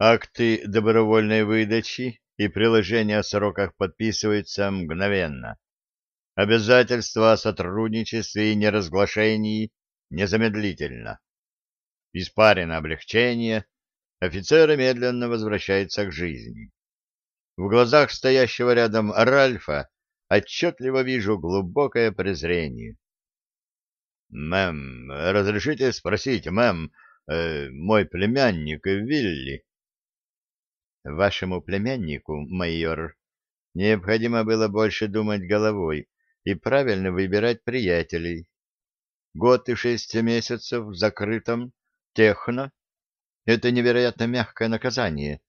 Акты добровольной выдачи и приложения о сроках подписываются мгновенно. Обязательства о сотрудничестве и неразглашении незамедлительно. Испарено облегчение, офицер медленно возвращается к жизни. В глазах стоящего рядом Ральфа отчетливо вижу глубокое презрение. «Мэм, разрешите спросить, мэм, э, мой племянник Вилли Вашему племяннику, майор, необходимо было больше думать головой и правильно выбирать приятелей. Год и шесть месяцев в закрытом техно — это невероятно мягкое наказание,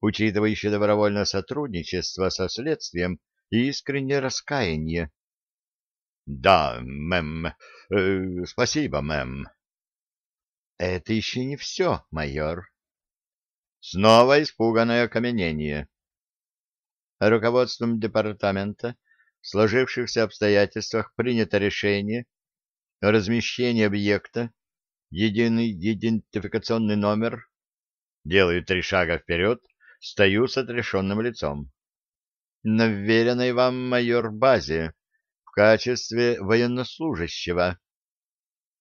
учитывающее добровольное сотрудничество со следствием и искреннее раскаяние. — Да, мэм, э, спасибо, мэм. — Это еще не все, майор. Снова испуганное окаменение. Руководством департамента в сложившихся обстоятельствах принято решение о размещении объекта, единый идентификационный номер. Делаю три шага вперед, стою с отрешенным лицом. На вверенной вам майор базе в качестве военнослужащего.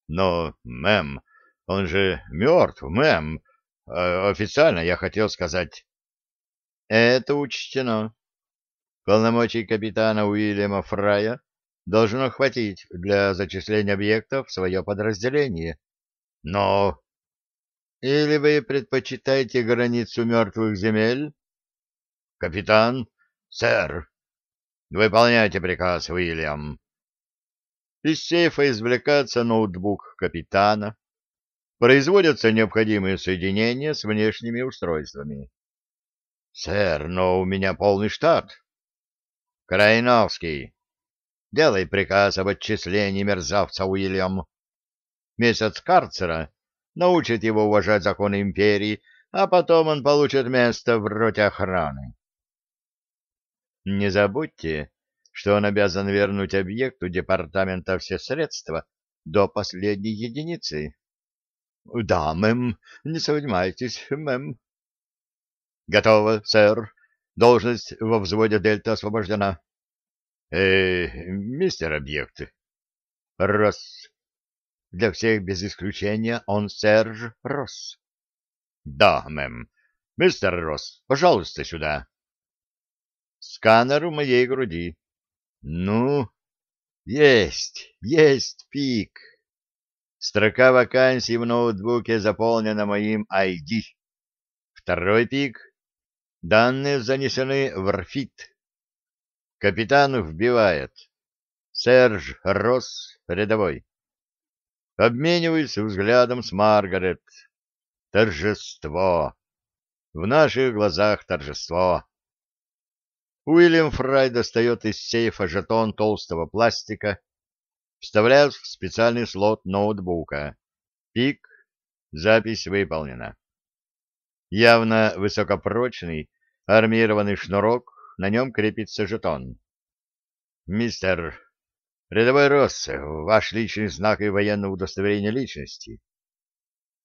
Но, мэм, он же мертв, мэм, Э, официально я хотел сказать. Это учтено. Полномочий капитана Уильяма Фрая должно хватить для зачисления объектов в свое подразделение. Но... Или вы предпочитаете границу мертвых земель? Капитан, сэр, выполняйте приказ, Уильям. Из сейфа извлекается ноутбук капитана, производятся необходимые соединения с внешними устройствами. — Сэр, но у меня полный штат. — Крайновский, делай приказ об отчислении мерзавца Уильям. Месяц карцера научит его уважать законы империи, а потом он получит место в роте охраны. Не забудьте, что он обязан вернуть объекту департамента все средства до последней единицы. — Да, мэм, не сомневайтесь, мэм. — Готово, сэр. Должность во взводе Дельта освобождена. Э, — мистер объект. — Росс. — Для всех без исключения он Серж Росс. — Да, мэм. — Мистер Росс, пожалуйста, сюда. — Сканер у моей груди. — Ну? — Есть, есть пик. — Строка вакансий в ноутбуке заполнена моим ID. Второй пик. Данные занесены в РФИТ. Капитан вбивает. Серж Росс, рядовой. Обмениваюсь взглядом с Маргарет. Торжество. В наших глазах торжество. Уильям Фрай достает из сейфа жетон толстого пластика, вставляют в специальный слот ноутбука. Пик. Запись выполнена. Явно высокопрочный армированный шнурок, на нем крепится жетон. «Мистер, рядовой Росс, ваш личный знак и военное удостоверение личности».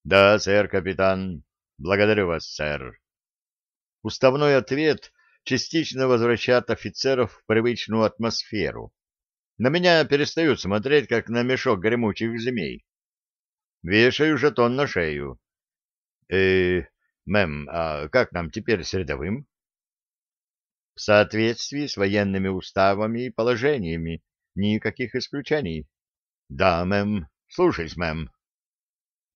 «Да, сэр, капитан. Благодарю вас, сэр». Уставной ответ частично возвращает офицеров в привычную атмосферу на меня перестают смотреть, как на мешок гремучих змей. Вешаю жетон на шею. Э, мэм, а как нам теперь с рядовым? В соответствии с военными уставами и положениями. Никаких исключений. Да, мэм. Слушаюсь, мэм.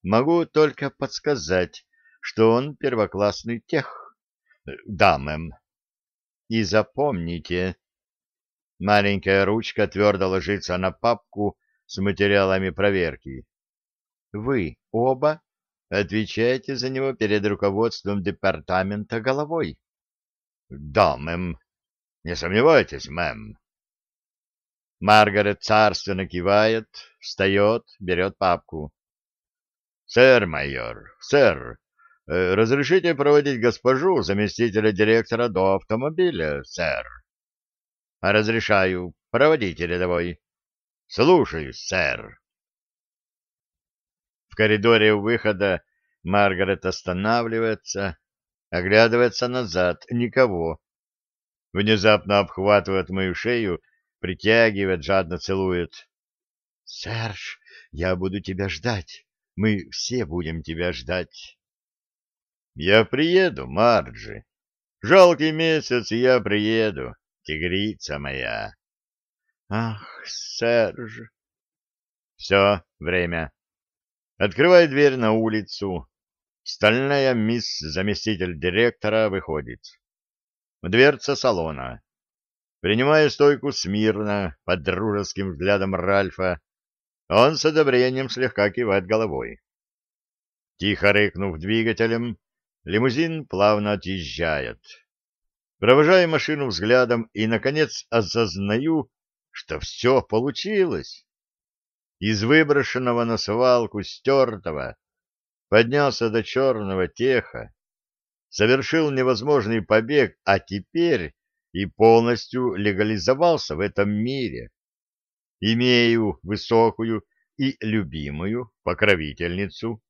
Могу только подсказать, что он первоклассный тех. Э, да, мэм. И запомните, Маленькая ручка твердо ложится на папку с материалами проверки. Вы оба отвечаете за него перед руководством департамента головой. Да, мэм. Не сомневайтесь, мэм. Маргарет царственно кивает, встает, берет папку. «Сэр, майор, сэр, э, разрешите проводить госпожу, заместителя директора, до автомобиля, сэр?» Разрешаю. Проводите рядовой. Слушаюсь, сэр. В коридоре у выхода Маргарет останавливается, оглядывается назад. Никого. Внезапно обхватывает мою шею, притягивает, жадно целует. — Серж, я буду тебя ждать. Мы все будем тебя ждать. — Я приеду, Марджи. Жалкий месяц, и я приеду тигрица моя. Ах, Серж! Все, время. Открывай дверь на улицу. Стальная мисс, заместитель директора, выходит. Дверца салона. Принимая стойку смирно, под дружеским взглядом Ральфа, он с одобрением слегка кивает головой. Тихо рыкнув двигателем, лимузин плавно отъезжает. Провожаю машину взглядом и, наконец, осознаю, что все получилось. Из выброшенного на свалку стертого поднялся до черного теха, совершил невозможный побег, а теперь и полностью легализовался в этом мире. Имею высокую и любимую покровительницу,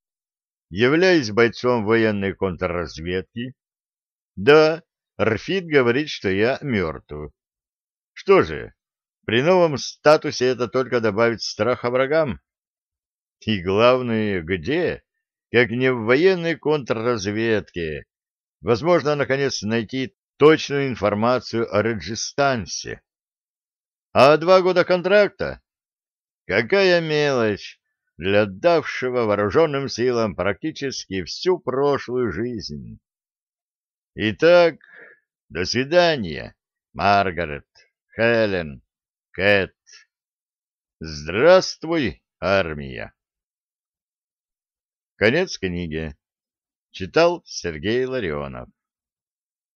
являюсь бойцом военной контрразведки. Да, Рфит говорит, что я мертв. Что же, при новом статусе это только добавит страха врагам. И главное, где, как не в военной контрразведке, возможно, наконец найти точную информацию о Реджистансе. А два года контракта? Какая мелочь для давшего вооруженным силам практически всю прошлую жизнь. Итак, до свидания, Маргарет, Хелен, Кэт. Здравствуй, армия. Конец книги. Читал Сергей Ларионов.